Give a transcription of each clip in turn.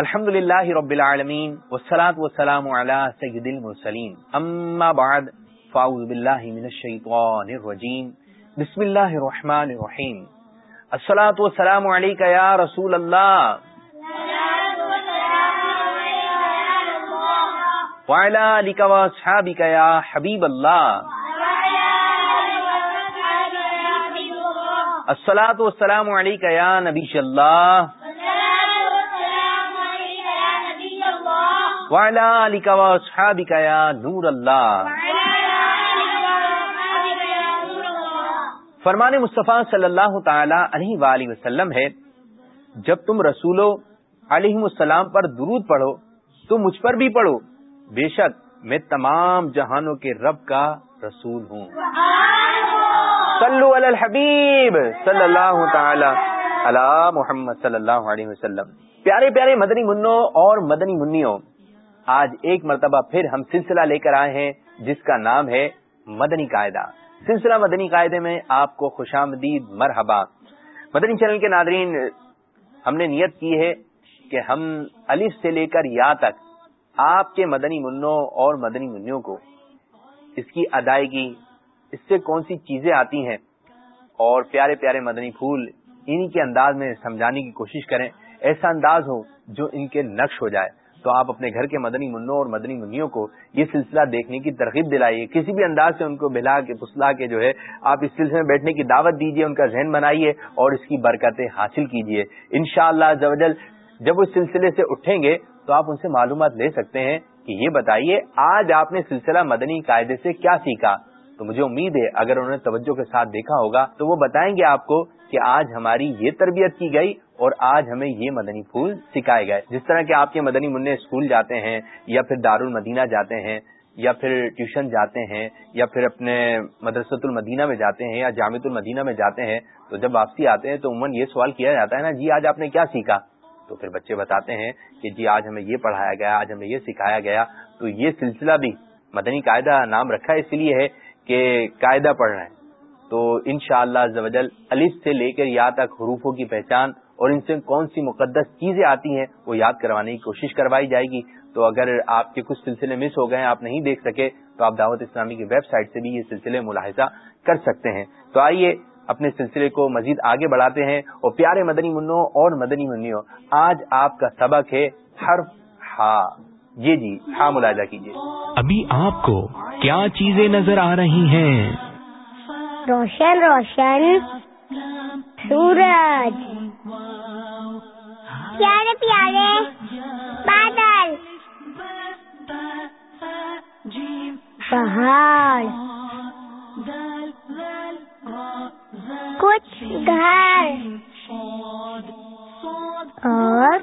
الحمد لله رب العالمين والصلاة والسلام على سيد المرسلين أما بعد فأعوذ بالله من الشيطان الرجيم بسم الله الرحمن الرحيم الصلاة والسلام عليك يا رسول الله وعلى آلك وأصحابك يا حبيب الله الصلاة والسلام عليك يا نبي الله نور اللہ فرمان مصطفیٰ صلی اللہ تعالی علیہ وآلہ وسلم ہے، جب تم رسولو علیہ السلام پر درود پڑھو، تو مجھ پر بھی پڑھو۔ بے شک میں تمام جہانوں کے رب کا رسول ہوں۔ صلو علی الحبیب صلی اللہ تعالی علی محمد صلی اللہ علیہ وسلم۔ پیارے پیارے مدنی منوں اور مدنی منوں آج ایک مرتبہ پھر ہم سلسلہ لے کر آئے ہیں، جس کا نام ہے مدنی قاعدہ۔ سلسلہ مدنی قاعدے میں آپ کو خوش آمدید، مرحبا۔ مدنی چینل کے ناظرین، ہم نے نیت کی ہے کہ ہم الف سے لے کر یا تک آپ کے مدنی منوں اور مدنی منوں کو، اس کی ادائیگی، اس سے کون سی چیزیں آتی ہیں، اور پیارے پیارے مدنی پھول، انہی کے انداز میں سمجھانے کی کوشش کریں۔ ایسا انداز ہو جو ان کے نقش ہو جائے۔ تو آپ اپنے گھر کے مدنی منوں اور مدنی منوں کو یہ سلسلہ دیکھنے کی ترغیب دلائیے۔ کسی بھی انداز سے ان کو بلا کے، پسلا کے جو ہے، آپ اس سلسلے میں بیٹھنے کی دعوت دیجیے ان کا ذہن بنائیے اور اس کی برکتیں حاصل کیجیے ان شاء اللہ جب اس سلسلے سے اٹھیں گے تو آپ ان سے معلومات لے سکتے ہیں کہ یہ بتائیے، آج آپ نے سلسلہ مدنی قاعدے سے کیا سیکھا؟ تو مجھے امید ہے اگر انہوں نے توجہ کے ساتھ دیکھا ہوگا تو وہ بتائیں گے آپ کو کہ آج ہماری یہ تربیت کی گئی اور آج ہمیں یہ مدنی پھول سکھائے گئے۔ جس طرح کہ آپ کے مدنی منع اسکول جاتے ہیں یا پھر دار المدینہ جاتے ہیں یا پھر ٹیوشن جاتے ہیں یا پھر اپنے مدرسۃ المدینہ میں جاتے ہیں یا جامع المدینہ میں جاتے ہیں، تو جب واپسی آتے ہیں تو عموماً یہ سوال کیا جاتا ہے نا جی آج آپ نے کیا سیکھا؟ تو پھر بچے بتاتے ہیں کہ جی آج ہمیں یہ پڑھایا گیا، آج ہمیں یہ سکھایا گیا۔ تو یہ سلسلہ بھی مدنی قاعدہ نام رکھا اس لیے ہے کہ قاعدہ پڑھ رہے ہیں۔ تو ان شاء اللہ الف سے لے کر یا تک حروفوں کی پہچان اور ان سے کون سی مقدس چیزیں آتی ہیں وہ یاد کروانے کی کوشش کروائی جائے گی۔ تو اگر آپ کے کچھ سلسلے مس ہو گئے ہیں، آپ نہیں دیکھ سکے، تو آپ دعوت اسلامی کی ویب سائٹ سے بھی یہ سلسلے ملاحظہ کر سکتے ہیں۔ تو آئیے اپنے سلسلے کو مزید آگے بڑھاتے ہیں۔ اور پیارے مدنی منوں اور مدنی منوں آج آپ کا سبق ہے حرف ہا یہ جی ہاں ملاحظہ کیجیے۔ ابھی آپ کو کیا چیزیں نظر آ رہی ہیں؟ روشن روشن سورج۔ پیارے پیارے، بادل۔ پہاڑ۔ کچھ گھر۔ اور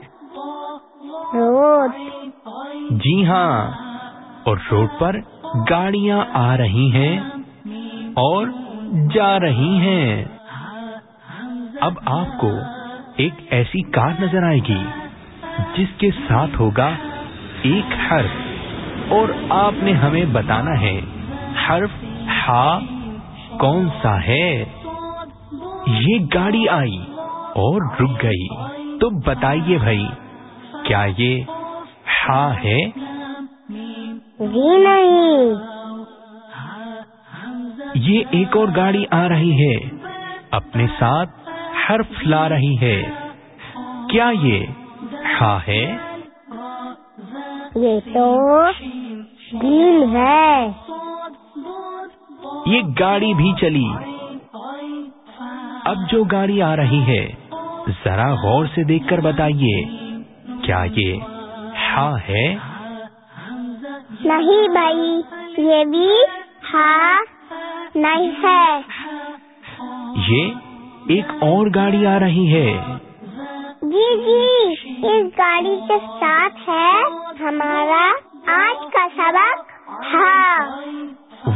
روڈ۔ جی ہاں اور روڈ پر گاڑیاں آ رہی ہیں اور جا رہی ہیں۔ اب آپ کو ایک ایسی کار نظر آئے گی، جس کے ساتھ ہوگا ایک حرف، اور آپ نے ہمیں بتانا ہے حرف ہا کون سا ہے۔ یہ گاڑی آئی اور رک گئی۔ تو بتائیے بھائی، کیا یہ ہا ہے؟ جی نہیں۔ یہ ایک اور گاڑی آ رہی ہے۔ اپنے ساتھ حرف لا رہی ہے۔ کیا یہ ہا ہے؟ یہ تو دل ہے۔ یہ گاڑی بھی چلی۔ اب جو گاڑی آ رہی ہے ذرا غور سے دیکھ کر بتائیے کیا یہ ہا ہے؟ نہیں بھائی یہ بھی ہا نہیں ہے۔ یہ ایک اور گاڑی آ رہی ہے۔ جی جی اس گاڑی کے ساتھ ہے ہمارا آج کا سبق۔ ہاں۔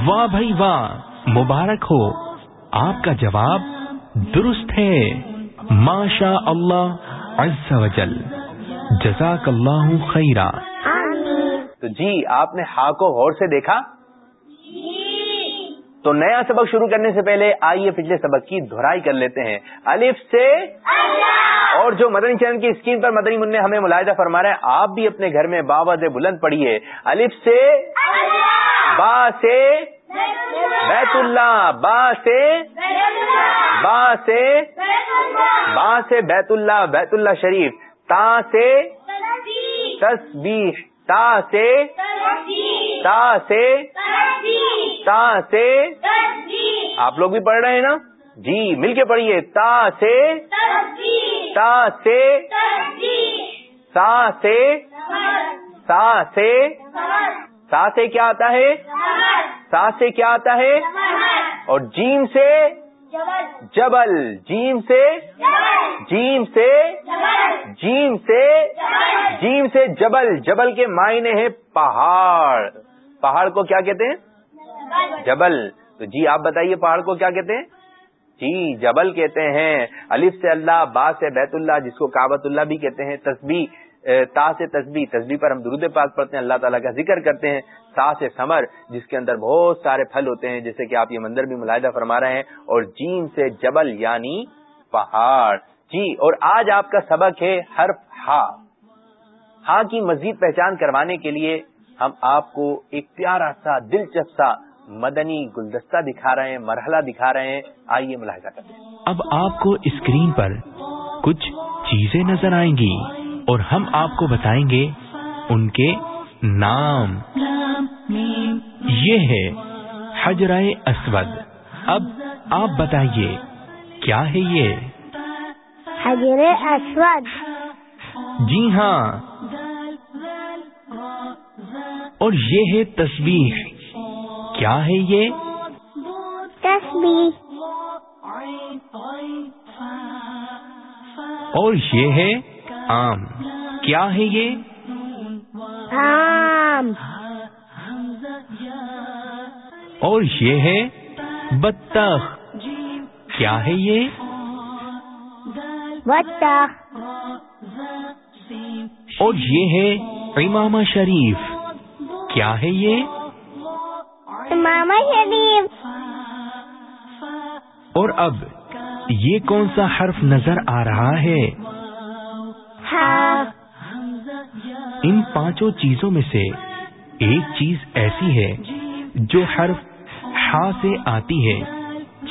واہ بھائی واہ مبارک ہو۔ آپ کا جواب درست ہے۔ ماشا اللہ عز و جل۔ جزاک اللہ خیرہ تو جی آپ نے ہا کو غور سے دیکھا؟ تو نیا سبق شروع کرنے سے پہلے آئیے پچھلے سبق کی دہرائی کر لیتے ہیں۔ الف سے اور جو مدنی چینل کی اسکرین پر مدنی منع ہمیں ملاحدہ فرما رہے ہیں آپ بھی اپنے گھر میں باواد بلند پڑھیے۔ الف سے با سے بیت اللہ! با سے با سے با سے بیت اللہ بیت اللہ شریف۔ تا سے تسبیح! تا سے تا سے تا سے آپ لوگ بھی پڑھ رہے ہیں نا؟ جی مل کے پڑھیے۔ تا سے تا سے سا سے سا سے سا سے کیا آتا ہے؟ سا سے کیا آتا ہے؟ اور جیم سے جبل۔ جیم سے جیم سے جیم سے جیم سے جبل۔ جبل کے معنی ہیں پہاڑ۔ پہاڑ کو کیا کہتے ہیں؟ جبل۔ تو جی آپ بتائیے، پہاڑ کو کیا کہتے ہیں؟ جی جبل کہتے ہیں۔ الف سے اللہ، با سے بیت اللہ، جس کو کابت اللہ بھی کہتے ہیں۔ تسبیح تا سے تسبیح۔ تسبیح پر ہم درود پاک پڑھتے ہیں، اللہ تعالیٰ کا ذکر کرتے ہیں۔ تا سے سمر جس کے اندر بہت سارے پھل ہوتے ہیں، جیسے کہ آپ یہ مندر بھی ملاحدہ فرما رہے ہیں۔ اور جین سے جبل یعنی پہاڑ۔ جی اور آج آپ کا سبق ہے حرف ہا۔ ہا کی مزید پہچان کروانے کے لیے ہم آپ کو ایک پیارا سا، دلچسپ سا مدنی گلدستہ دکھا رہے ہیں مرحلہ دکھا رہے ہیں۔ آئیے ملاحظہ کرتے ہیں۔ اب آپ کو اسکرین پر کچھ چیزیں نظر آئیں گی اور ہم آپ کو بتائیں گے ان کے نام۔ یہ ہے حجرائے اسود۔ اب آپ بتائیے کیا ہے یہ؟ حجر اسود۔ جی ہاں۔ اور یہ ہے تصویر۔ کیا ہے یہ؟ تسبیح اور یہ ہے آم۔ کیا ہے یہ؟ آم۔ اور یہ ہے بطخ۔ کیا ہے یہ؟ بطخ۔ اور یہ ہے امامہ شریف۔ کیا ہے یہ؟ شریف اور اب یہ کون سا حرف نظر آ رہا ہے؟ ہاں۔ ان پانچوں چیزوں میں سے ایک چیز ایسی ہے جو حرف ہا سے آتی ہے۔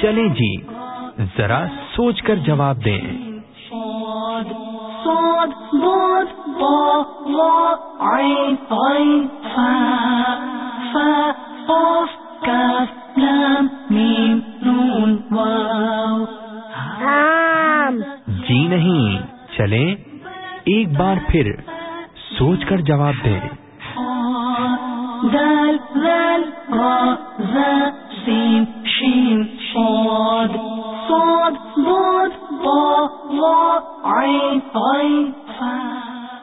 چلیں جی ذرا سوچ کر جواب دیں۔ فا فا نہیں چلیں ایک بار پھر سوچ کر جواب دیں۔ را صاد صاد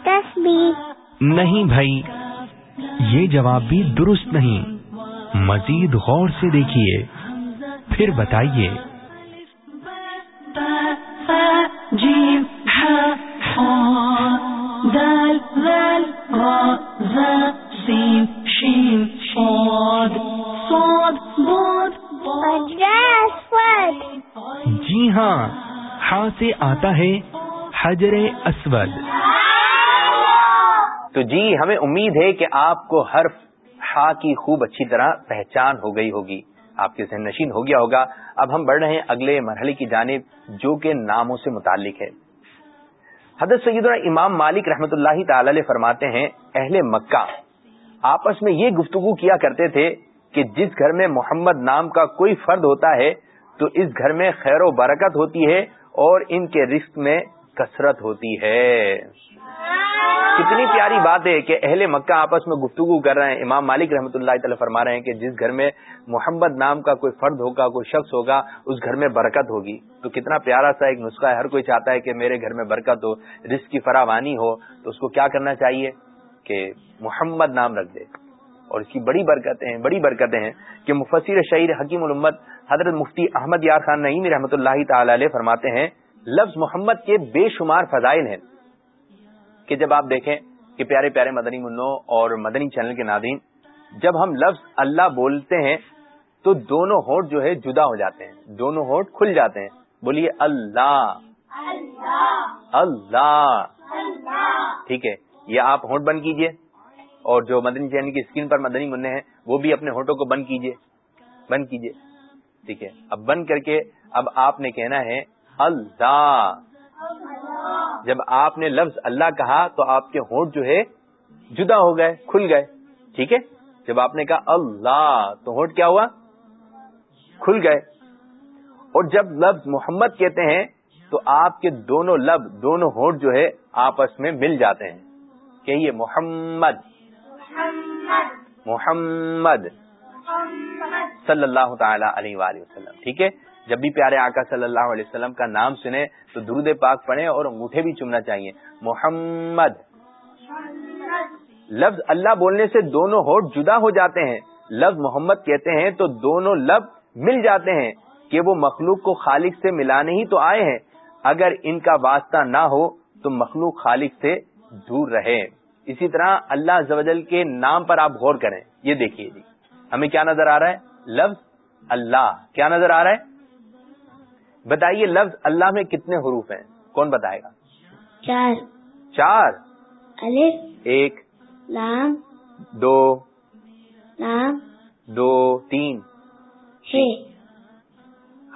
تسبیح۔ نہیں بھائی یہ جواب بھی درست نہیں۔ مزید غور سے دیکھیے پھر بتائیے۔ سے آتا ہے حجر اسود۔ تو جی ہمیں امید ہے کہ آپ کو حرف ہا کی خوب اچھی طرح پہچان ہو گئی ہوگی۔ آپ کے ذہن نشین ہو گیا ہوگا۔ اب ہم بڑھ رہے ہیں اگلے مرحلے کی جانب جو کہ ناموں سے متعلق ہے۔ حضرت سیدنا امام مالک رحمت اللہ تعالی علیہ فرماتے ہیں، اہل مکہ، آپس میں یہ گفتگو کیا کرتے تھے کہ جس گھر میں محمد نام کا کوئی فرد ہوتا ہے، تو اس گھر میں خیر و برکت ہوتی ہے اور ان کے رزق میں کثرت ہوتی ہے۔ کتنی پیاری بات ہے کہ اہل مکہ آپس میں گفتگو کر رہے ہیں۔ امام مالک رحمۃ اللہ تعالی فرما رہے ہیں کہ جس گھر میں محمد نام کا کوئی فرد ہوگا، کوئی شخص ہوگا، اس گھر میں برکت ہوگی۔ تو کتنا پیارا سا ایک نسخہ ہے ہر کوئی چاہتا ہے کہ میرے گھر میں برکت ہو، رزق کی فراوانی ہو۔ تو اس کو کیا کرنا چاہیے؟ کہ محمد نام رکھ دے۔ اور اس کی بڑی برکتیں ہیں، بڑی برکتیں ہیں کہ مفسر شعیر حکیم الامت حضرت مفتی احمد یار خان نعیم رحمۃ اللہ تعالی علیہ فرماتے ہیں، لفظ محمد کے بے شمار فضائل ہیں۔ کہ جب آپ دیکھیں کہ پیارے پیارے مدنی منوں اور مدنی چینل کے ناظرین، جب ہم لفظ اللہ بولتے ہیں، تو دونوں ہوٹ جو ہے جدا ہو جاتے ہیں، دونوں ہوٹ کھل جاتے ہیں۔ بولیے اللہ۔ اللہ۔ ٹھیک ہے، یہ آپ ہونٹ بند کیجیے۔ اور جو مدنی چینل کی اسکرین پر مدنی منع ہیں، وہ بھی اپنے ہونٹوں کو بند کیجیے۔ بند کیجیے۔ ٹھیک ہے اب بند کر کے اب آپ نے کہنا ہے اللہ۔ جب آپ نے لفظ اللہ کہا تو آپ کے ہونٹ جو ہے جدا ہو گئے کھل گئے۔ ٹھیک ہے؟ جب آپ نے کہا اللہ تو ہونٹ کیا ہوا؟ کھل گئے۔ اور جب لفظ محمد کہتے ہیں تو آپ کے دونوں لب دونوں ہونٹ جو ہے آپس میں مل جاتے ہیں۔ کہیے محمد۔ محمد۔ صلی اللہ تعالی علیہ وآلہ وسلم۔ ٹھیک ہے؟ جب بھی پیارے آقا صلی اللہ علیہ وسلم کا نام سنیں تو درود پاک پڑھیں اور انگوٹھے بھی چمنا چاہیے۔ محمد۔ لفظ اللہ بولنے سے دونوں ہوٹ جدا ہو جاتے ہیں۔ لفظ محمد کہتے ہیں تو دونوں لب مل جاتے ہیں۔ کہ وہ مخلوق کو خالق سے ملانے ہی تو آئے ہیں۔ اگر ان کا واسطہ نہ ہو تو مخلوق خالق سے دور رہے۔ اسی طرح اللہ زوجل کے نام پر آپ غور کریں۔ یہ دیکھیے جی۔ ہمیں کیا نظر آ رہا ہے؟ لفظ اللہ۔ کیا نظر آ رہا ہے؟ بتائیے لفظ اللہ میں کتنے حروف ہیں؟ کون بتائے گا؟ چار۔ چار۔ الف۔ ایک۔ لام۔ دو۔ لام۔ دو۔ تین۔ ہے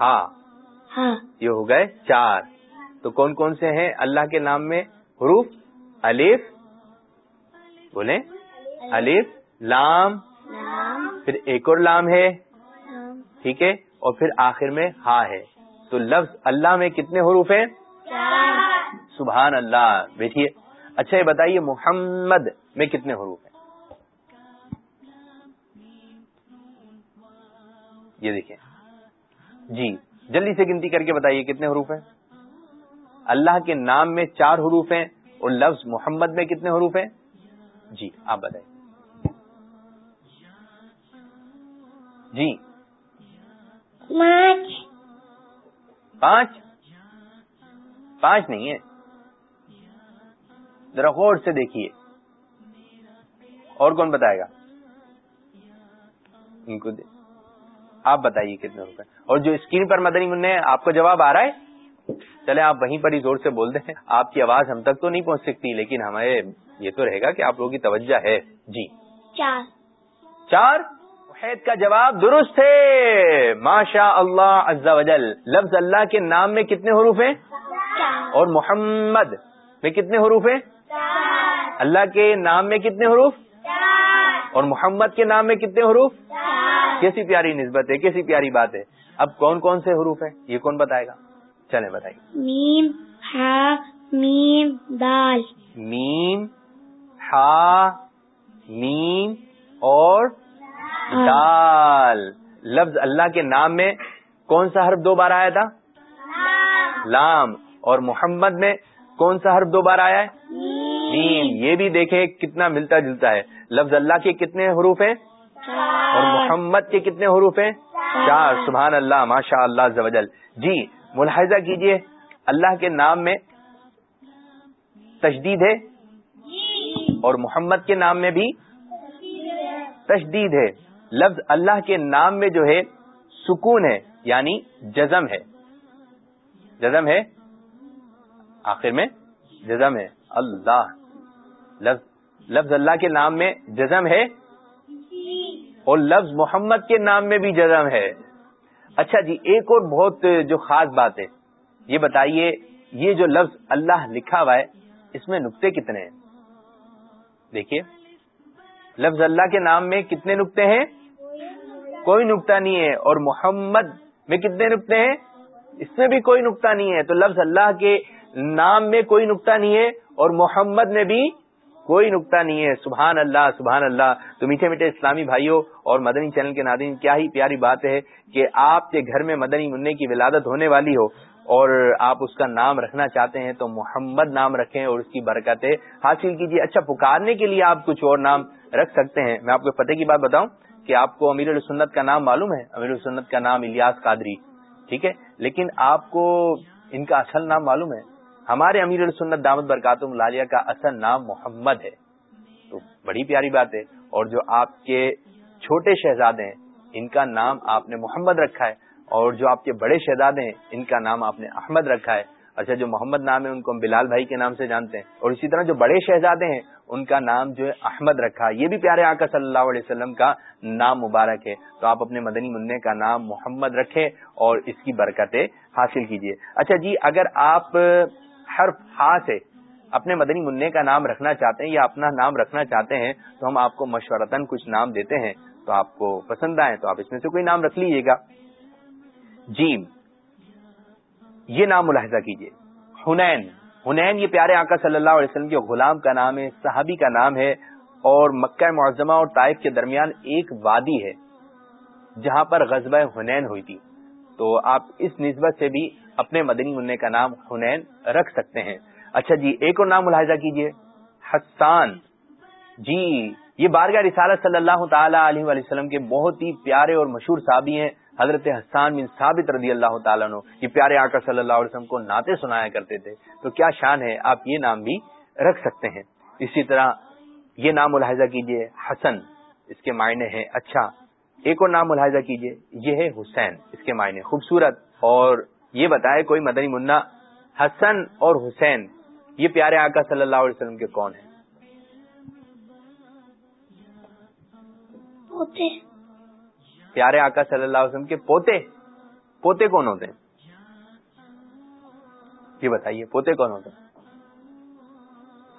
ہاں۔ ہاں۔ یہ ہو گئے چار۔ تو کون کون سے ہیں اللہ کے نام میں حروف؟ الف۔ بولیں۔ الف۔ لام۔ پھر ایک اور لام ہے۔ ٹھیک ہے؟ اور پھر آخر میں ہا ہے۔ تو لفظ اللہ میں کتنے حروف ہیں؟ سبحان اللہ۔ بیٹھیے۔ اچھا یہ بتائیے محمد میں کتنے حروف ہیں؟ یہ دیکھیں۔ جی جلدی سے گنتی کر کے بتائیے کتنے حروف ہیں؟ اللہ کے نام میں چار حروف ہیں اور لفظ محمد میں کتنے حروف ہیں؟ جی آپ بتائیے جی۔ پانچ۔ پانچ؟ پانچ نہیں ہے۔ ذرا غور سے دیکھیے۔ اور کون بتائے گا؟ ان کو دے- آپ بتائیے کتنے روپے۔ اور جو اسکرین پر مدنی منع ہے آپ کو جواب آ رہا ہے؟ چلے آپ وہیں پر ہی زور سے بول دیں۔ آپ کی آواز ہم تک تو نہیں پہنچ سکتی لیکن ہمارے یہ تو رہے گا کہ آپ لوگوں کی توجہ ہے۔ جی۔ چار۔ چار؟ وحید کا جواب درست ہے۔ ماشاء اللہ عز و جل۔ لفظ اللہ کے نام میں کتنے حروف ہیں؟ اور محمد میں کتنے حروف ہیں؟ اللہ کے نام میں کتنے حروف؟ اور محمد کے نام میں کتنے حروف؟ کیسی پیاری نسبت ہے کیسی پیاری بات ہے۔ اب کون کون سے حروف ہیں؟ یہ کون بتائے گا؟ چلیں بتائیے۔ میم ہا میم دال۔ میم ہا میم اور دال لفظ اللہ کے نام میں کون سا حرف دو بار آیا تھا؟ لام. اور محمد میں کون سا حرف دو بار آیا ہے؟ یہ بھی دیکھیں کتنا ملتا جلتا ہے. لفظ اللہ کے کتنے حروف ہیں؟ اور محمد کے کتنے حروف ہیں؟ چار. سبحان اللہ ماشاء اللہ زوجل جی ملاحظہ کیجیے. اللہ کے نام میں تشدید ہے؟ اور محمد کے نام میں بھی تشدید ہے. لفظ اللہ کے نام میں جو ہے سکون ہے یعنی جزم ہے۔ جزم ہے؟ آخر میں جزم ہے۔ اللہ۔ لفظ لفظ اللہ کے نام میں جزم ہے؟ اور لفظ محمد کے نام میں بھی جزم ہے۔ اچھا جی ایک اور بہت جو خاص بات ہے، یہ بتائیے، یہ جو لفظ اللہ لکھا ہوا ہے، اس میں نقطے کتنے ہیں؟ دیکھیے۔ لفظ اللہ کے نام میں کتنے نقطے ہیں؟ کوئی نقطہ نہیں ہے اور محمد میں کتنے نقطے ہیں؟ اس میں بھی کوئی نقطہ نہیں ہے۔ تو لفظ اللہ کے نام میں کوئی نقطہ نہیں ہے اور محمد میں بھی کوئی نقطہ نہیں ہے۔ سبحان اللہ سبحان اللہ۔ تو میٹھے میٹھے اسلامی بھائیوں اور مدنی چینل کے ناظرین، کیا ہی پیاری بات ہے کہ آپ کے گھر میں مدنی منع کی ولادت ہونے والی ہو اور آپ اس کا نام رکھنا چاہتے ہیں تو محمد نام رکھیں اور اس کی برکتیں حاصل کیجیے اچھا پکارنے کے لیے آپ کچھ اور نام رکھ سکتے ہیں۔ میں آپ کو فتح کی بات بتاؤں۔ کہ آپ کو امیر السنت کا نام معلوم ہے؟ امیر السنت کا نام الیاس قادری، ٹھیک ہے؟ لیکن آپ کو ان کا اصل نام معلوم ہے؟ ہمارے امیر السنت دامت برکاتم العالیہ کا اصل نام محمد ہے۔ تو بڑی پیاری بات ہے۔ اور جو آپ کے چھوٹے شہزادے ہیں، ان کا نام آپ نے محمد رکھا ہے۔ اور جو آپ کے بڑے شہزادے ہیں، ان کا نام آپ نے احمد رکھا ہے۔ اچھا جو محمد نام ہے، ان کو ہم بلال بھائی کے نام سے جانتے ہیں۔ اور اسی طرح جو بڑے شہزادے ہیں، ان کا نام جو ہے احمد رکھا۔ یہ بھی پیارے آقا صلی اللہ علیہ وسلم کا نام مبارک ہے۔ تو آپ اپنے مدنی منع کا نام محمد رکھیں اور اس کی برکتیں حاصل کیجیے اچھا جی اگر آپ ہر ہا سے اپنے مدنی منع کا نام رکھنا چاہتے ہیں یا اپنا نام رکھنا چاہتے ہیں، تو ہم آپ کو مشورتاً کچھ نام دیتے ہیں۔ تو آپ کو پسند آئے تو آپ اس میں سے کوئی نام رکھ لیجیے گا۔ جیم۔ یہ نام ملاحظہ کیجیے ہنین ہنین یہ پیارے آقا صلی اللہ علیہ وسلم کے غلام کا نام ہے، صحابی کا نام ہے اور مکہ معظمہ اور طائف کے درمیان ایک وادی ہے جہاں پر غزبہ ہنین ہوئی تھی۔ تو آپ اس نسبت سے بھی اپنے مدنی منع کا نام ہنین رکھ سکتے ہیں۔ اچھا جی ایک اور نام ملاحظہ کیجیے حسان۔ جی یہ بارگاہ رسالت صلی اللہ تعالی علیہ وسلم کے بہت ہی پیارے اور مشہور صحابی ہیں، حضرت حسان بن ثابت رضی اللہ تعالیٰ عنہ۔ یہ پیارے آقا صلی اللہ علیہ وسلم کو ناطے سنایا کرتے تھے۔ تو کیا شان ہے، آپ یہ نام بھی رکھ سکتے ہیں۔ اسی طرح یہ نام ملاحظہ کیجیے، حسن، اس کے معنی ہیں اچھا۔ ایک اور نام ملاحظہ کیجیے، یہ ہے حسین، اس کے معنی خوبصورت۔ اور یہ بتائے کوئی مدنی منا حسن اور حسین، یہ پیارے آقا صلی اللہ علیہ وسلم کے کون ہیں؟ پیارے آقا صلی اللہ علیہ وسلم کے پوتے؟ پوتے کون ہوتے ہیں؟ یہ بتائیے پوتے کون ہوتے ہیں؟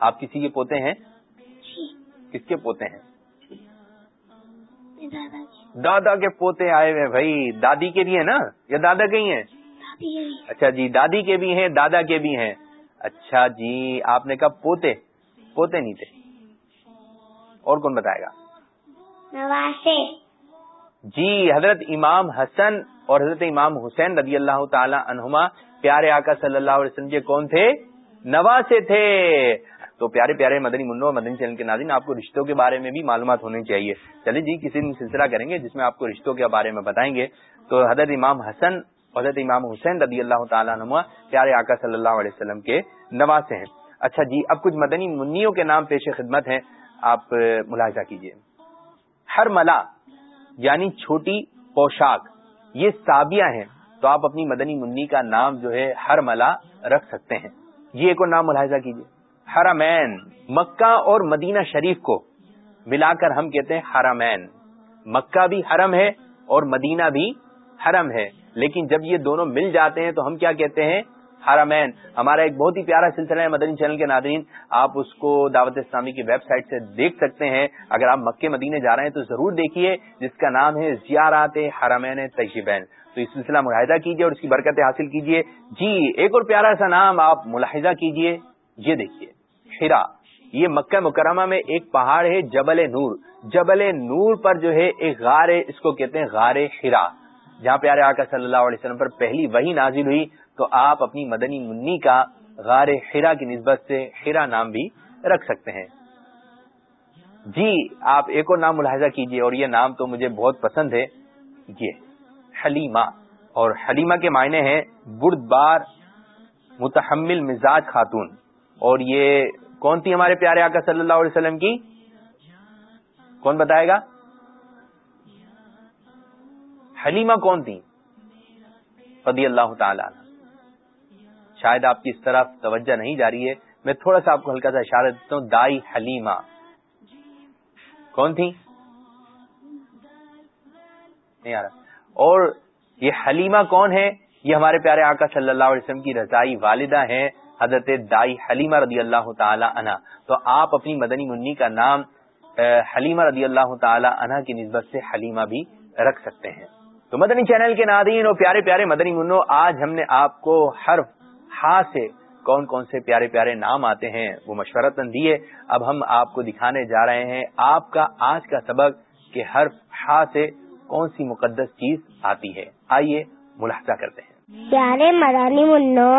آپ کسی کے پوتے ہیں؟ کس کے پوتے ہیں؟ دادا کے۔ پوتے آئے ہوئے بھائی دادی کے بھی ہیں نا؟ یا دادا کے ہی ہیں؟ اچھا جی دادی کے بھی ہیں دادا کے بھی ہیں۔ اچھا جی آپ نے کہا پوتے پوتے نہیں تھے۔ اور کون بتائے گا؟ جی حضرت امام حسن اور حضرت امام حسین رضی اللہ تعالی عنہما، پیارے آقا صلی اللہ علیہ وسلم کے کون تھے؟ نواسے تھے۔ تو پیارے پیارے مدنی منو اور مدنی چینل کے ناظرین، آپ کو رشتوں کے بارے میں بھی معلومات ہونی چاہیے۔ چلیے جی کسی دن سلسلہ کریں گے جس میں آپ کو رشتوں کے بارے میں بتائیں گے۔ تو حضرت امام حسن حضرت امام حسین رضی اللہ تعالیٰ عنہ پیارے آقا صلی اللہ علیہ وسلم کے نواسے ہیں۔ اچھا جی اب کچھ مدنی منیوں کے نام پیش خدمت ہیں، آپ ملاحظہ کیجیے ہر ملا یعنی چھوٹی پوشاک، یہ سابیاں ہیں۔ تو آپ اپنی مدنی منی کا نام جو ہے ہر ملا رکھ سکتے ہیں۔ یہ ایک اور نام ملاحظہ کیجیے۔ حرمین، مکہ اور مدینہ شریف کو ملا کر ہم کہتے ہیں حرمین۔ مکہ بھی حرم ہے اور مدینہ بھی حرم ہے۔ لیکن جب یہ دونوں مل جاتے ہیں تو ہم کیا کہتے ہیں؟ حرمین ہمارا ایک بہت ہی پیارا سلسلہ ہے مدنی چینل کے ناظرین۔ آپ اس کو دعوت اسلامی کی ویب سائٹ سے دیکھ سکتے ہیں۔ اگر آپ مکے مدینے جا رہے ہیں تو ضرور دیکھیے، جس کا نام ہے زیارات حرمین تیشبین تو اس سلسلہ معاہدہ کیجیے اور اس کی برکتیں حاصل کیجیے۔ جی ایک اور پیارا سا نام آپ ملاحظہ کیجیے، یہ دیکھیے۔ ہرا، یہ مکہ مکرمہ میں ایک پہاڑ ہے جبل نور۔ جبل نور پر جو ہے ایک غار ہے، اس کو کہتے ہیں غار ہرا۔ جہاں پیارے آقا صلی اللہ علیہ وسلم پر پہلی وہی نازل ہوئی تو آپ اپنی مدنی منی کا غار ہرا کی نسبت سے ہرا نام بھی رکھ سکتے ہیں۔ جی آپ ایک اور نام ملاحظہ کیجیے اور یہ نام تو مجھے بہت پسند ہے۔ یہ حلیمہ۔ اور حلیمہ کے معنی ہیں برد بار متحمل مزاج خاتون۔ اور یہ کون تھی ہمارے پیارے آقا صلی اللہ علیہ وسلم کی؟ کون بتائے گا؟ حلیمہ کون تھی؟ رضی اللہ تعالی شاید آپ کی اس طرف توجہ نہیں جا رہی ہے۔ میں تھوڑا سا آپ کو ہلکا سا اشارہ دیتا ہوں۔ دائی حلیمہ۔ کون تھی؟ نہیں آ رہا۔ اور یہ حلیمہ کون ہے؟ یہ ہمارے پیارے آقا صلی اللہ علیہ وسلم کی رضائی والدہ ہیں، حضرت دائی حلیمہ رضی اللہ تعالی عنہ۔ تو آپ اپنی مدنی منی کا نام حلیمہ رضی اللہ تعالی عنہ کی نسبت سے حلیمہ بھی رکھ سکتے ہیں۔ تو مدنی چینل کے ناظرین اور پیارے پیارے مدنی منو، آج ہم نے آپ کو ہر ہا سے کون کون سے پیارے پیارے نام آتے ہیں، وہ مشورہ تن دیے۔ اب ہم آپ کو دکھانے جا رہے ہیں آپ کا آج کا سبق کہ ہر ہا سے کون سی مقدس چیز آتی ہے۔ آئیے ملاحظہ کرتے ہیں۔ پیارے مرانی منو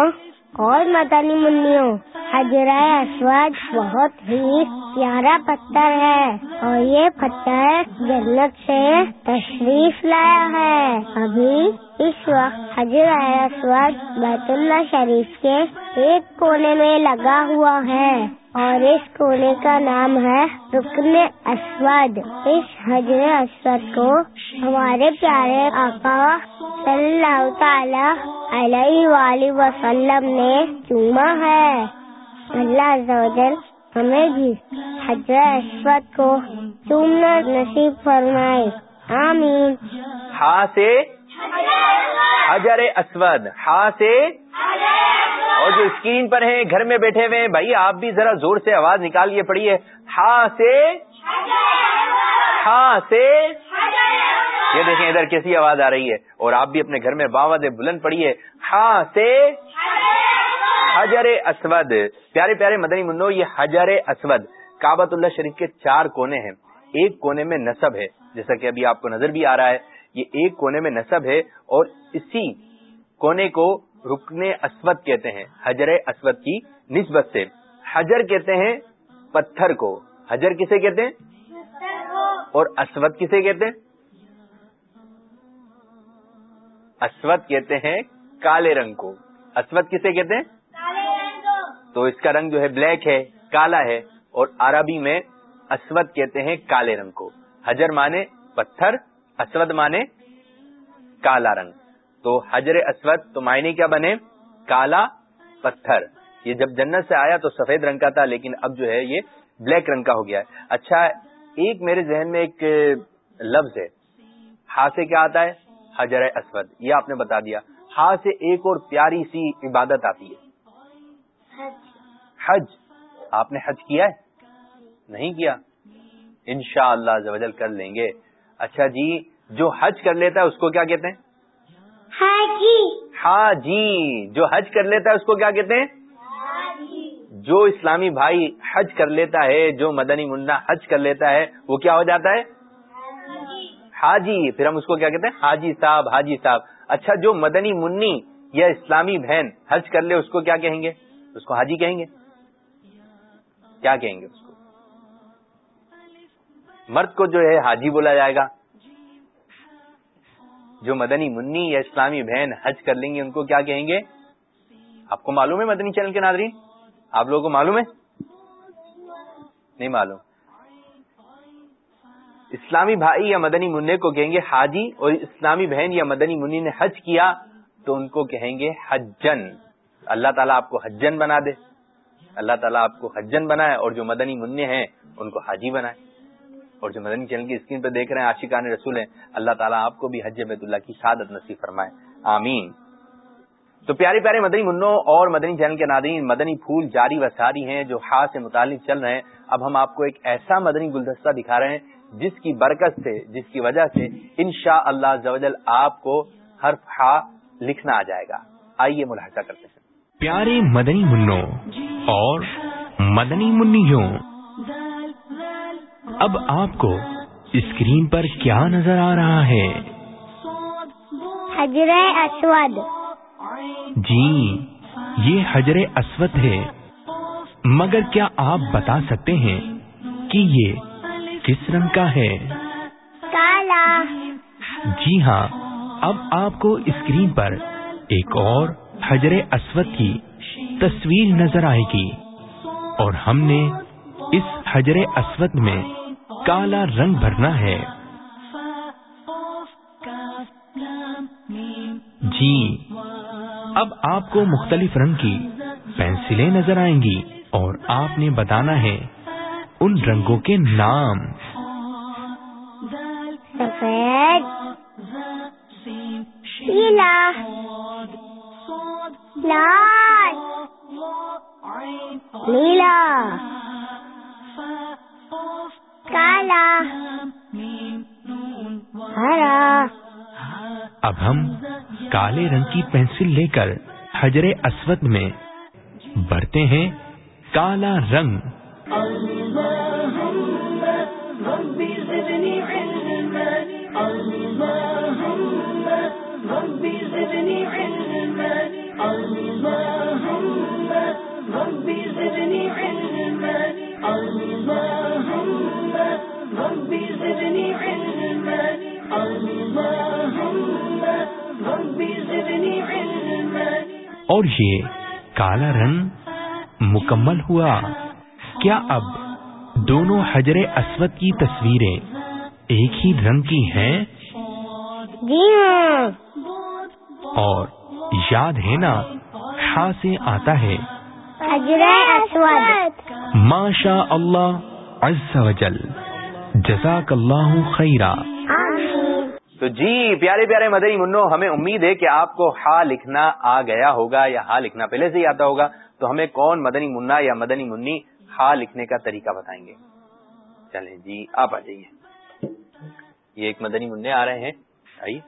اور مدنی منوں حجرہ، اسود، بہت ہی پیارا پتھر ہے اور یہ پتھر جنت سے تشریف لایا ہے۔ ابھی اس وقت حجرہ، اسود، بیت اللہ شریف کے ایک کونے میں لگا ہوا ہے۔ اور اس کونے کا نام ہے رکن اسود۔ اس حجر اسود کو ہمارے پیارے آقا صلی اللہ تعالی علیہ وآلہ وسلم نے چوما ہے۔ اللہ عز و جل ہمیں بھی حجر اسود کو چومنا نصیب فرمائے۔ آمین۔ ہا سے حجر اسود، ہا سے اور جو اسکرین پر ہیں، گھر میں بیٹھے ہوئے ہیں، بھائی آپ بھی ذرا زور سے آواز نکالیے پڑھیے۔ ہا سے ہا سے یہ دیکھیں ادھر کیسی آواز آ رہی ہے۔ اور آپ بھی اپنے گھر میں باواد بلند پڑھیے۔ ہا سے حجر اسود۔ پیارے پیارے مدنی منو یہ حجر اسود کابت اللہ شریف کے چار کونے ہیں۔ ایک کونے میں نصب ہے، جیسا کہ ابھی آپ کو نظر بھی آ رہا ہے۔ یہ ایک کونے میں نصب ہے اور اسی کونے کو رکن اسود کہتے ہیں، حجر اسود کی نسبت سے۔ حجر کہتے ہیں پتھر کو۔ حجر کسے کہتے ہیں؟ اور اسود کسے کہتے ہیں؟ اسود کہتے ہیں کالے رنگ کو۔ اسود کسے کہتے ہیں؟ تو اس کا رنگ جو ہے بلیک ہے، کالا ہے۔ اور عربی میں اسود کہتے ہیں کالے رنگ کو۔ حجر مانے پتھر اسود مانے کالا رنگ۔ تو حجر اسود تو معنی کیا بنے؟ کالا پتھر۔ یہ جب جنت سے آیا تو سفید رنگ کا تھا، لیکن اب جو ہے یہ بلیک رنگ کا ہو گیا ہے۔ اچھا ایک میرے ذہن میں ایک لفظ ہے۔ ہا سے کیا آتا ہے؟ حجر اسود۔ یہ آپ نے بتا دیا۔ ہا سے ایک اور پیاری سی عبادت آتی ہے۔ حج۔ آپ نے حج کیا ہے؟ نہیں کیا۔ ان شاء اللہ کر لیں گے۔ اچھا جی جو حج کر لیتا ہے اس کو کیا کہتے ہیں؟ ہاں جی جو حج کر لیتا ہے اس کو کیا کہتے ہیں؟ جو اسلامی بھائی حج کر لیتا ہے جو مدنی منا حج کر لیتا ہے وہ کیا ہو جاتا ہے؟ حاجی پھر ہم اس کو کیا کہتے ہیں؟ حاجی صاحب حاجی صاحب۔ اچھا جو مدنی منی یا اسلامی بہن حج کر لے اس کو کیا کہیں گے؟ اس کو حاجی کہیں گے؟ کیا کہیں گے اس کو؟ مرد کو جو ہے حاجی بولا جائے گا۔ جو مدنی منی یا اسلامی بہن حج کر لیں گے ان کو کیا کہیں گے؟ آپ کو معلوم ہے مدنی چینل کے ناظرین؟ آپ لوگوں کو معلوم ہے؟ نہیں معلوم۔ اسلامی بھائی یا مدنی منع کو کہیں گے حاجی اور اسلامی بہن یا مدنی منی نے حج کیا تو ان کو کہیں گے حجن۔ اللہ تعالیٰ آپ کو حجن بنا دے۔ اللہ تعالیٰ آپ کو حجن بنائے اور جو مدنی منع ہیں ان کو حاجی بنائے۔ اور جو مدنی چینل کی اسکرین پہ دیکھ رہے ہیں، عاشقان رسول ہیں، اللہ تعالیٰ آپ کو بھی حج بیت اللہ کی شہادت نصیب فرمائے۔ آمین۔ تو پیارے پیارے مدنی منو اور مدنی چینل کے ناظرین، مدنی پھول جاری و ساری ہیں جو ہاتھ سے متعلق چل رہے ہیں۔ اب ہم آپ کو ایک ایسا مدنی گلدستہ دکھا رہے ہیں جس کی برکت سے، جس کی وجہ سے ان شاء اللہ آپ کو ہر ہا لکھنا آ جائے گا۔ آئیے ملاحظہ کرتے ہیں۔ پیارے مدنی منو اور مدنی منیوں اب آپ کو اسکرین پر کیا نظر آ رہا ہے؟ حجر اسود۔ جی یہ حجر اسود ہے۔ مگر کیا آپ بتا سکتے ہیں کہ یہ کس رنگ کا ہے؟ کالا۔ جی ہاں اب آپ کو اسکرین پر ایک اور حجر اسود کی تصویر نظر آئے گی۔ اور ہم نے اس حجر اسود میں کالا رنگ بھرنا ہے جی اب آپ کو مختلف رنگ کی پینسلیں نظر آئیں گی اور آپ نے بتانا ہے ان رنگوں کے نام سفید پیلا لال نیلا کالا ہرا اب ہم کالے رنگ کی پینسل لے کر حجر اسود میں بھرتے ہیں کالا رنگ۔ اور یہ کالا رنگ مکمل ہوا۔ کیا اب دونوں حجر اسود کی تصویریں ایک ہی رنگ کی ہیں؟ جی ہاں۔ اور یاد ہے نا ہا سے آتا ہے۔ حجر اسود۔ ماشا اللہ عز و جل جزاک اللہ خیرہ تو جی پیارے پیارے مدنی منو ہمیں امید ہے کہ آپ کو ہا لکھنا آ گیا ہوگا یا ہا لکھنا پہلے سے ہی آتا ہوگا تو ہمیں کون مدنی منا یا مدنی منی ہا لکھنے کا طریقہ بتائیں گے؟ چلیں جی آپ آ جائیے. یہ ایک مدنی منع آ رہے ہیں. آئیے.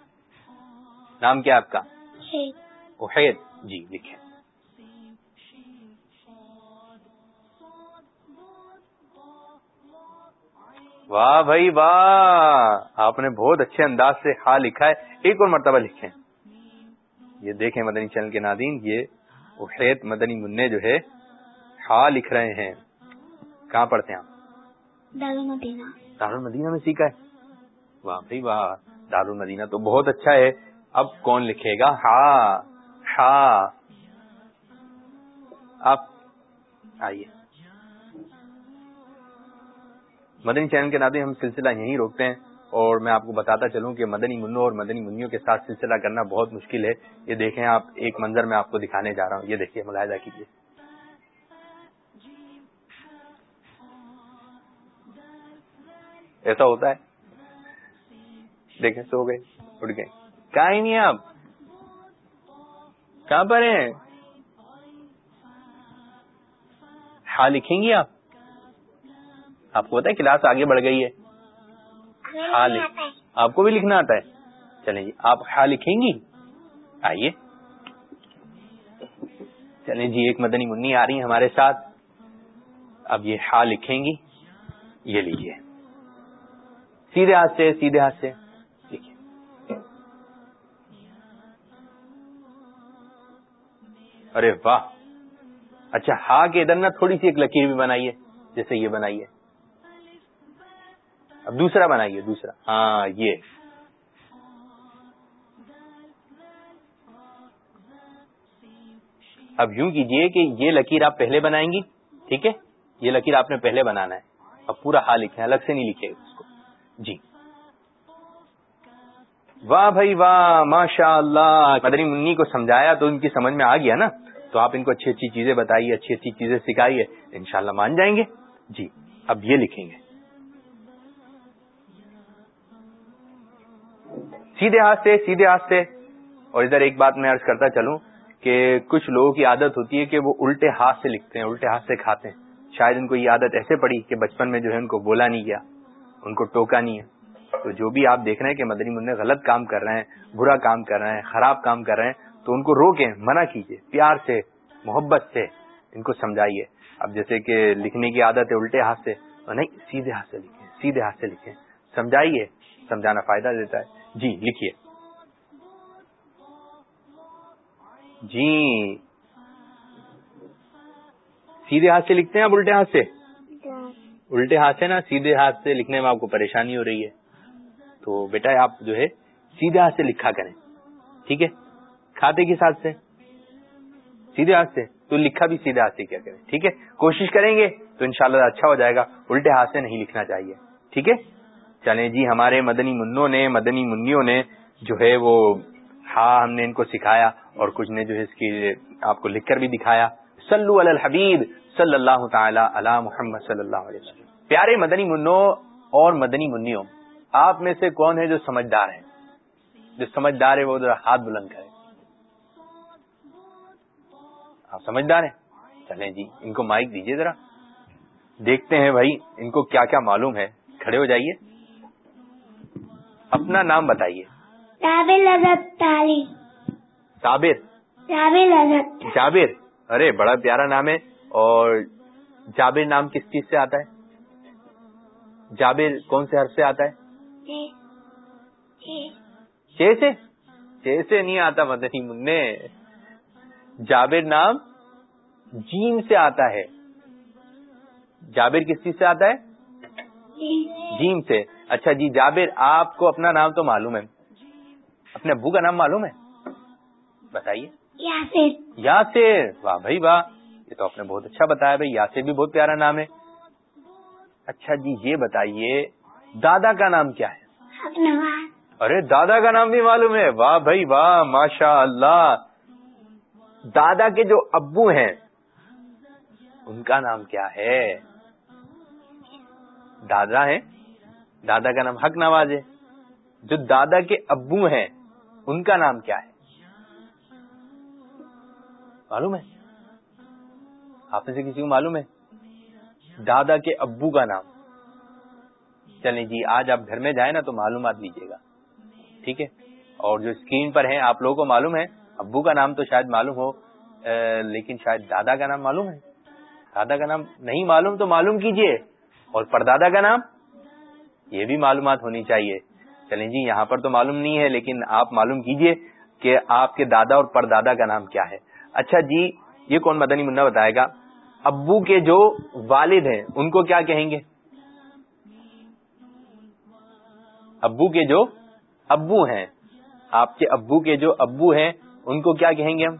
نام کیا آپ کا؟ احید جی لکھیں. واہ بھائی واہ آپ نے بہت اچھے انداز سے ہا لکھا ہے۔ ایک اور مرتبہ لکھیں۔ یہ دیکھیں مدنی چینل کے نادین یہ احید مدنی منع جو ہے ہا لکھ رہے ہیں۔ کہاں پڑھتے ہیں آپ؟ دارالمدینہ میں سیکھا ہے۔ واہ بھائی واہ دارالمدینہ تو بہت اچھا ہے۔ اب کون لکھے گا؟ ہا ہا آپ آئیے۔ مدنی چینل کے ناطے ہم سلسلہ یہیں روکتے ہیں اور میں آپ کو بتاتا چلوں کہ مدنی منوں اور مدنی منوں کے ساتھ سلسلہ کرنا بہت مشکل ہے۔ یہ دیکھیں آپ، ایک منظر میں آپ کو دکھانے جا رہا ہوں۔ یہ دیکھیے، ملاحظہ کیجیے۔ ایسا ہوتا ہے؟ دیکھیں، سو گئے، اٹھ گئے۔ کہاں ہی نہیں آپ؟ کہاں پر ہیں؟ ہاں لکھیں گی آپ؟ آپ کو پتا ہے کلاس آگے بڑھ گئی ہے؟ ہاں آپ کو بھی لکھنا آتا ہے۔ چلیں جی آپ ہاں لکھیں گی؟ آئیے۔ چلیں جی ایک مدنی منی آ رہی ہے ہمارے ساتھ۔ اب یہ ہاں لکھیں گی۔ یہ لیجیے سیدھے ہاتھ سے سیدھے ہاتھ سے۔ ارے واہ۔ اچھا ہا کے ادھر نا تھوڑی سی ایک لکیر بھی بنائیے جیسے یہ بنائیے اب دوسرا بنائیے، دوسرا۔ ہاں یہ۔ اب یوں کیجیے کہ یہ لکیر آپ پہلے بنائیں گی، ٹھیک ہے؟ یہ لکیر آپ نے پہلے بنانا ہے۔ اب پورا ہا لکھے الگ سے نہیں لکھے اس کو۔ جی۔ واہ بھائی واہ ماشاء اللہ مدنی منی کو سمجھایا تو ان کی سمجھ میں آ گیا نا۔ تو آپ ان کو اچھی اچھی چیزیں بتائیے، اچھی اچھی چیزیں سکھائیے، انشاءاللہ مان جائیں گے۔ جی اب یہ لکھیں گے۔ سیدھے ہاتھ سے سیدھے ہاتھ سے اور ادھر ایک بات میں عرض کرتا چلوں کہ کچھ لوگوں کی عادت ہوتی ہے کہ وہ الٹے ہاتھ سے لکھتے ہیں، الٹے ہاتھ سے کھاتے ہیں۔ شاید ان کو یہ عادت ایسے پڑی کہ بچپن میں جو ہے ان کو بولا نہیں گیا، ان کو ٹوکا نہیں ہے۔ تو جو بھی آپ دیکھ رہے ہیں کہ مدنی منع غلط کام کر رہے ہیں، برا کام کر رہے ہیں، خراب کام کر رہے ہیں، تو ان کو روکیں، منع کیجیے پیار سے، محبت سے ان کو سمجھائیے۔ اب جیسے کہ لکھنے کی عادت ہے الٹے ہاتھ سے، نہیں، سیدھے ہاتھ سے لکھیں، سیدھے ہاتھ سے لکھیں۔ سمجھائیے، سمجھانا فائدہ دیتا ہے۔ جی لکھیے۔ جی۔ سیدھے ہاتھ سے لکھتے ہیں آپ، الٹے ہاتھ سے؟ الٹے ہاتھ سے نا، سیدھے ہاتھ سے لکھنے میں آپ کو پریشانی ہو رہی ہے۔ تو بیٹا، آپ جو ہے، سیدھے ہاتھ سے لکھا کریں۔ ٹھیک ہے؟ کھاتے کس ہاتھ سے؟ سیدھے ہاتھ سے۔ تو لکھا بھی سیدھے ہاتھ سے کیا کریں۔ ٹھیک ہے؟ کوشش کریں گے تو انشاءاللہ اچھا ہو جائے گا۔ الٹے ہاتھ سے نہیں لکھنا چاہیے۔ ٹھیک ہے؟ چلیں جی ہمارے مدنی منوں نے، مدنی منوں نے جو ہے وہ ہاں ہم نے ان کو سکھایا اور کچھ نے جو ہے اس کی آپ کو لکھ کر بھی دکھایا۔ صلو علی الحبیب صلی اللہ تعالی علی محمد صلی اللہ علیہ وسلم۔ پیارے مدنی منوں اور مدنی منوں آپ میں سے کون ہے جو سمجھدار ہے جو سمجھدار ہے وہ ذرا ہاتھ بلند کرے آپ سمجھدار ہیں؟ چلیں جی ان کو مائک دیجیے ذرا۔ دیکھتے ہیں بھائی، ان کو کیا کیا معلوم ہے؟ کھڑے ہو جائیے۔ اپنا نام بتائیے۔ صابر جابر؟ ارے بڑا پیارا نام ہے۔ اور جابر نام کس چیز سے آتا ہے؟ جابر کون سے حرف سے آتا ہے؟ چھ سے؟ چھ سے نہیں آتا مدنی منع جابر نام جیم سے آتا ہے۔ جابر کس چیز سے آتا ہے؟ جیم سے۔ اچھا جی جابر آپ کو اپنا نام تو معلوم ہے۔ اپنے ابو کا نام معلوم ہے؟ بتائیے۔ یاسر۔ واہ بھائی واہ۔ یہ تو آپ نے بہت اچھا بتایا بھائی یاسر بھی بہت پیارا نام ہے۔ اچھا جی یہ بتائیے دادا کا نام کیا ہے؟ ارے دادا کا نام بھی معلوم ہے۔ واہ بھائی واہ ماشاء اللہ دادا کے جو ابو ہیں ان کا نام کیا ہے؟ دادا ہے دادا کا نام حق نواز ہے۔ جو دادا کے ابو ہیں، ان کا نام کیا ہے؟ معلوم ہے؟ آپ سے کسی کو معلوم ہے؟ دادا کے ابو کا نام۔ چلیں جی آج آپ گھر میں جائیں نا تو معلومات لیجیے گا۔ ٹھیک ہے؟ اور جو اسکرین پر ہیں، آپ لوگوں کو معلوم ہے، ابو کا نام تو شاید معلوم ہو لیکن شاید دادا کا نام معلوم ہے۔ دادا کا نام نہیں معلوم تو معلوم کیجیے۔ اور پردادا کا نام؟ یہ بھی معلومات ہونی چاہیے۔ چلیں جی یہاں پر تو معلوم نہیں ہے، لیکن آپ معلوم کیجیے کہ آپ کے دادا اور پردادا کا نام کیا ہے۔ اچھا جی یہ کون مدنی منا بتائے گا؟ ابو کے جو والد ہیں، ان کو کیا کہیں گے؟ ابو کے جو ابو ہیں۔ آپ کے ابو کے جو ابو ہیں، ان کو کیا کہیں گے ہم؟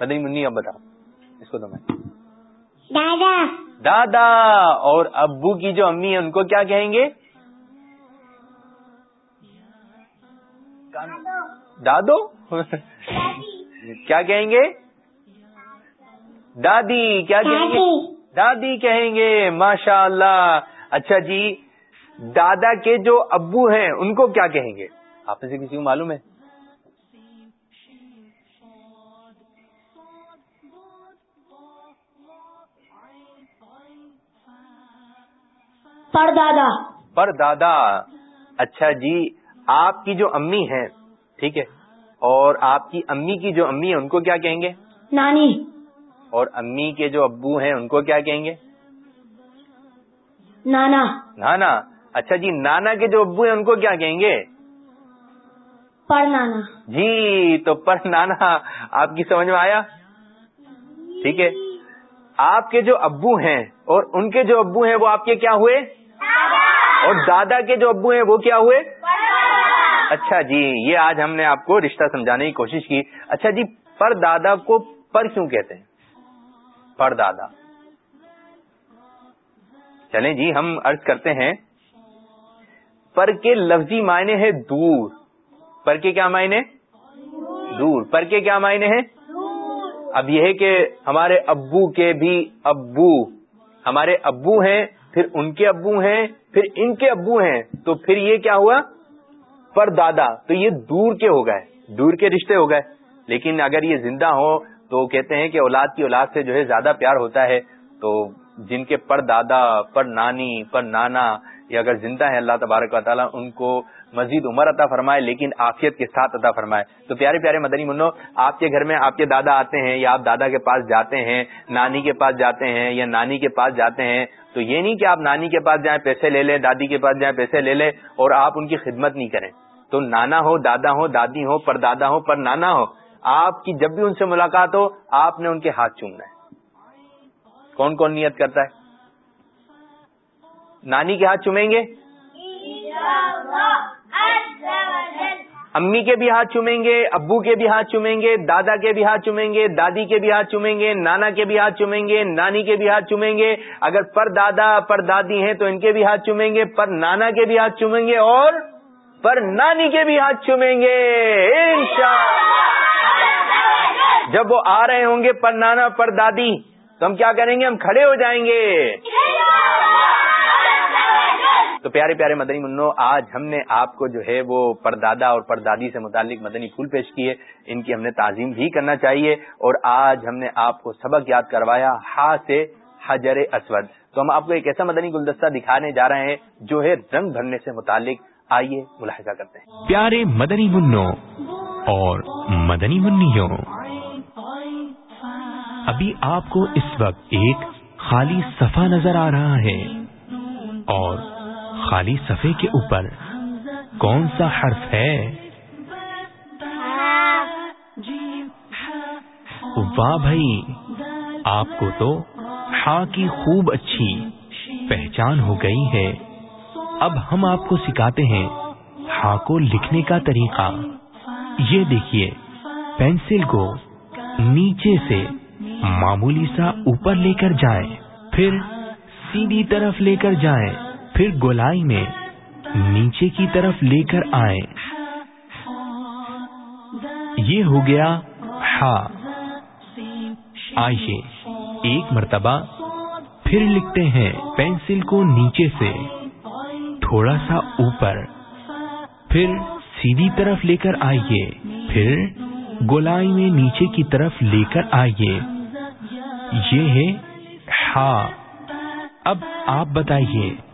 مدنی منی، اب بتاؤ۔ اس کو تو میں دادا۔ دادا اور ابو کی جو امی ہیں ان کو کیا کہیں گے؟ دادو۔ کیا کہیں گے؟ دادی کیا کہیں گے؟ دادی کہیں گے ماشاء اللہ اچھا جی دادا کے جو ابو ہیں ان کو کیا کہیں گے؟ آپ سے کسی کو معلوم ہے؟ پر دادا پر دادا اچھا جی آپ کی جو امی ہیں ٹھیک ہے اور آپ کی امی کی جو امی ہیں ان کو کیا کہیں گے؟ نانی۔ اور امی کے جو ابو ہیں ان کو کیا کہیں گے؟ نانا۔ نانا۔ اچھا جی نانا کے جو ابو ہیں ان کو کیا کہیں گے؟ پر نانا۔ جی تو پر نانا آپ کی سمجھ میں آیا؟ ٹھیک ہے۔ آپ کے جو ابو ہیں اور ان کے جو ابو ہیں وہ آپ کے کیا ہوئے؟ اور دادا کے جو ابو ہیں وہ کیا ہوئے؟ اچھا جی یہ آج ہم نے آپ کو رشتہ سمجھانے کی کوشش کی۔ اچھا جی پر دادا کو پر کیوں کہتے ہیں؟ پر دادا۔ چلیں جی ہم عرض کرتے ہیں۔ پر کے لفظی معنی ہے دور۔ پر کے کیا معنی دور۔ پر کے کیا معنی ہے اب یہ ہے کہ ہمارے ابو کے بھی ابو، ہمارے ابو ہیں پھر ان کے ابو ہیں، پھر ان کے ابو ہیں، تو پھر یہ کیا ہوا؟ پر دادا تو یہ دور کے ہو گئے، دور کے رشتے ہو گئے۔ لیکن اگر یہ زندہ ہو تو کہتے ہیں کہ اولاد کی اولاد سے جو ہے زیادہ پیار ہوتا ہے۔ تو جن کے پر دادا پر نانی، پر نانا، یہ اگر زندہ ہے اللہ تبارک و تعالیٰ، ان کو مزید عمر عطا فرمائے، لیکن آفیت کے ساتھ عطا فرمائے۔ تو پیارے پیارے مدنی منو، آپ کے گھر میں آپ کے دادا آتے ہیں یا آپ دادا کے پاس جاتے ہیں، نانی کے پاس جاتے ہیں یا نانی کے پاس جاتے ہیں، تو یہ نہیں کہ آپ نانی کے پاس جائیں، پیسے لے لیں، دادی کے پاس جائیں، پیسے لے لیں اور آپ ان کی خدمت نہیں کریں۔ تو نانا ہو، دادا ہو، دادی ہو پر دادا ہو، پر نانا ہو، آپ کی جب بھی ان سے ملاقات ہو، آپ نے ان کے ہاتھ چومنا ہے۔ کون کون نیت کرتا ہے؟ نانی کے ہاتھ چومیں گے؟ امی کے بھی ہاتھ چومیں گے، ابو کے بھی ہاتھ چومیں گے، دادا کے بھی ہاتھ چومیں گے، دادی کے بھی ہاتھ چومیں گے، نانا کے بھی ہاتھ چومیں گے، نانی کے بھی ہاتھ چومیں گے۔ اگر پر دادا، پر دادی ہیں تو ان کے بھی ہاتھ چومیں گے، پر نانا کے بھی ہاتھ چومیں گے اور پر نانی کے بھی ہاتھ چومیں گے۔ جب وہ آ رہے ہوں گے پر نانا، پر دادی، تو ہم کیا کریں گے؟ ہم کھڑے ہو جائیں گے۔ تو پیارے پیارے مدنی منو، آج ہم نے آپ کو جو ہے وہ پردادا اور پردادی سے متعلق مدنی پھول پیش کیے۔ ان کی ہم نے تعظیم بھی کرنا چاہیے اور آج ہم نے آپ کو سبق یاد کروایا ہا سے حجر اسود۔ تو ہم آپ کو ایک ایسا مدنی گلدستہ دکھانے جا رہے ہیں جو ہے رنگ بھرنے سے متعلق۔ آئیے ملاحظہ کرتے ہیں۔ پیارے مدنی منو اور مدنی منوں ابھی آپ کو اس وقت ایک خالی صفحہ نظر آ رہا ہے اور خالی صفحے کے اوپر کون سا حرف ہے؟ واہ بھائی، آپ کو تو ہا کی خوب اچھی پہچان ہو گئی ہے۔ اب ہم آپ کو سکھاتے ہیں ہا کو لکھنے کا طریقہ۔ یہ دیکھیے، پینسل کو نیچے سے معمولی سا اوپر لے کر جائیں، پھر سیدھی طرف لے کر جائیں۔ پھر گولائی میں نیچے کی طرف لے کر آئیں یہ ہو گیا ہا۔ آئیے ایک مرتبہ پھر لکھتے ہیں۔ پینسل کو نیچے سے تھوڑا سا اوپر۔ پھر سیدھی طرف لے کر آئیے۔ پھر گولائی میں نیچے کی طرف لے کر آئیے۔ یہ ہے ہا۔ اب آپ بتائیے۔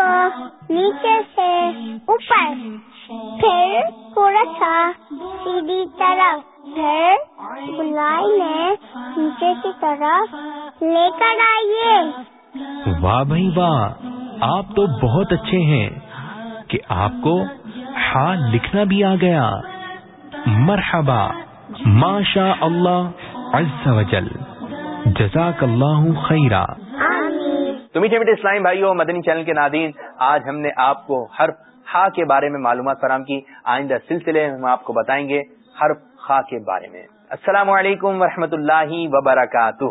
کو نیچے سے اوپر پھر تھوڑا سا سیدھی طرف پھر گلائی میں نیچے کی طرف لے کر آئیے واہ بھائی واہ آپ تو بہت اچھے ہیں کہ آپ کو ہا لکھنا بھی آ گیا مرحبا ماشا اللہ عز و جل جزاک اللہ خیرہ تو میٹھے میٹھے اسلام بھائیو، مدنی چینل کے نادین۔ آج ہم نے آپ کو حرف خا کے بارے میں معلومات فراہم کی۔ آئندہ سلسلے میں ہم آپ کو بتائیں گے حرف خا کے بارے میں۔ السلام علیکم ورحمۃ اللہ وبرکاتہ۔